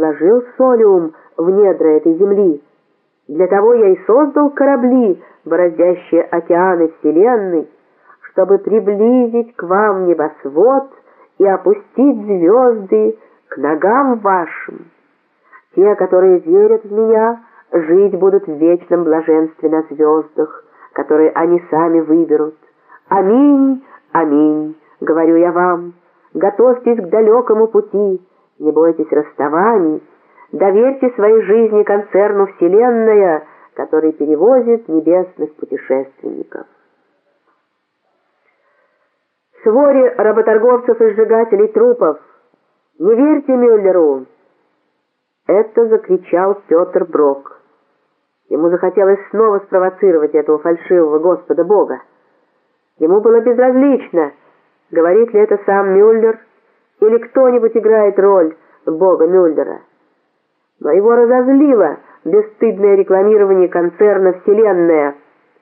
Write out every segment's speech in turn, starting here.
вложил солиум в недра этой земли. Для того я и создал корабли, бороздящие океаны Вселенной, чтобы приблизить к вам небосвод и опустить звезды к ногам вашим. Те, которые верят в меня, жить будут в вечном блаженстве на звездах, которые они сами выберут. Аминь, аминь, говорю я вам. Готовьтесь к далекому пути, не бойтесь расставаний, доверьте своей жизни концерну «Вселенная», который перевозит небесных путешественников. Своре работорговцев и сжигателей трупов, не верьте Мюллеру! Это закричал Петр Брок. Ему захотелось снова спровоцировать этого фальшивого Господа Бога. Ему было безразлично, говорит ли это сам Мюллер, или кто-нибудь играет роль Бога Мюллера. Но его разозлило бесстыдное рекламирование концерна «Вселенная»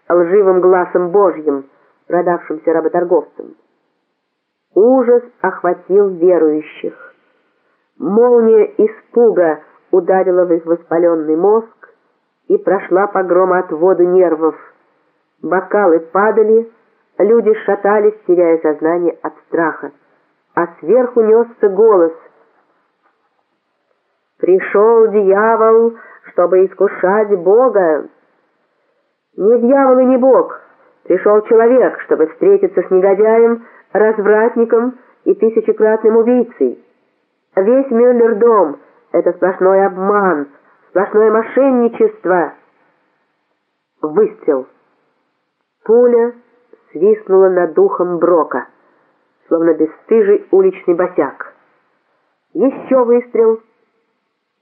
лживым глазом Божьим, продавшимся работорговцам. Ужас охватил верующих. Молния испуга ударила в их воспаленный мозг и прошла по громоотводу нервов. Бокалы падали, люди шатались, теряя сознание от страха. А сверху несся голос. «Пришел дьявол, чтобы искушать Бога!» «Не дьявол и не Бог!» Пришел человек, чтобы встретиться с негодяем, развратником и тысячекратным убийцей. Весь Мюллер-дом — это сплошной обман, сплошное мошенничество. Выстрел. Пуля свистнула над духом Брока, словно бесстыжий уличный босяк. Еще выстрел,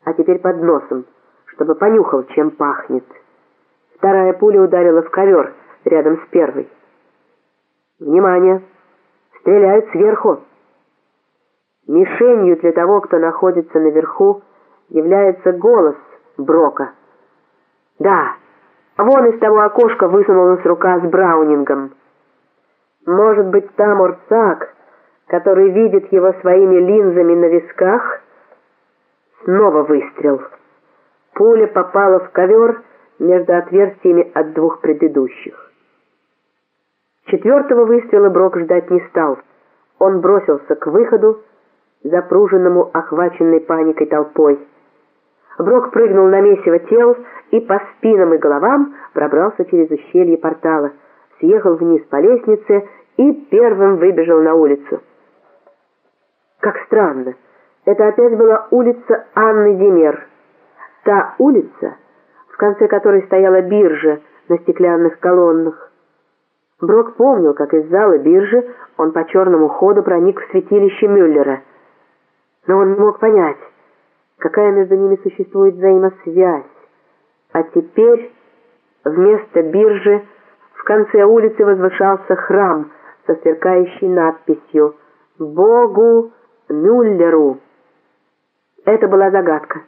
а теперь под носом, чтобы понюхал, чем пахнет. Вторая пуля ударила в ковер рядом с первой. «Внимание! Стреляют сверху!» Мишенью для того, кто находится наверху, является голос Брока. «Да, вон из того окошка высунулась рука с Браунингом. Может быть, там Орцак, который видит его своими линзами на висках?» Снова выстрел. Пуля попала в ковер между отверстиями от двух предыдущих. Четвертого выстрела Брок ждать не стал. Он бросился к выходу, запруженному охваченной паникой толпой. Брок прыгнул на месиво тел и по спинам и головам пробрался через ущелье портала, съехал вниз по лестнице и первым выбежал на улицу. Как странно, это опять была улица Анны Демер. Та улица, в конце которой стояла биржа на стеклянных колоннах. Брок помнил, как из зала биржи он по черному ходу проник в святилище Мюллера. Но он не мог понять, какая между ними существует взаимосвязь. А теперь вместо биржи в конце улицы возвышался храм со сверкающей надписью «Богу Мюллеру». Это была загадка.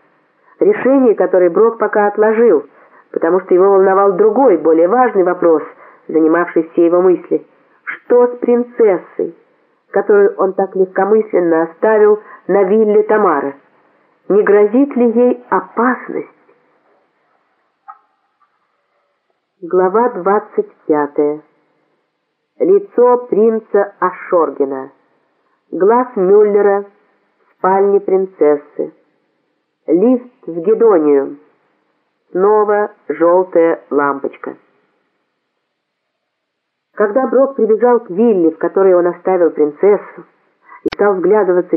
Решение, которое Брок пока отложил, потому что его волновал другой, более важный вопрос, занимавший все его мысли. Что с принцессой, которую он так легкомысленно оставил на вилле Тамара? Не грозит ли ей опасность? Глава 25. Лицо принца Ашоргина. Глаз Мюллера в спальне принцессы. Лист в Гедонию. Снова желтая лампочка. Когда Брок прибежал к вилле, в которой он оставил принцессу, и стал вглядываться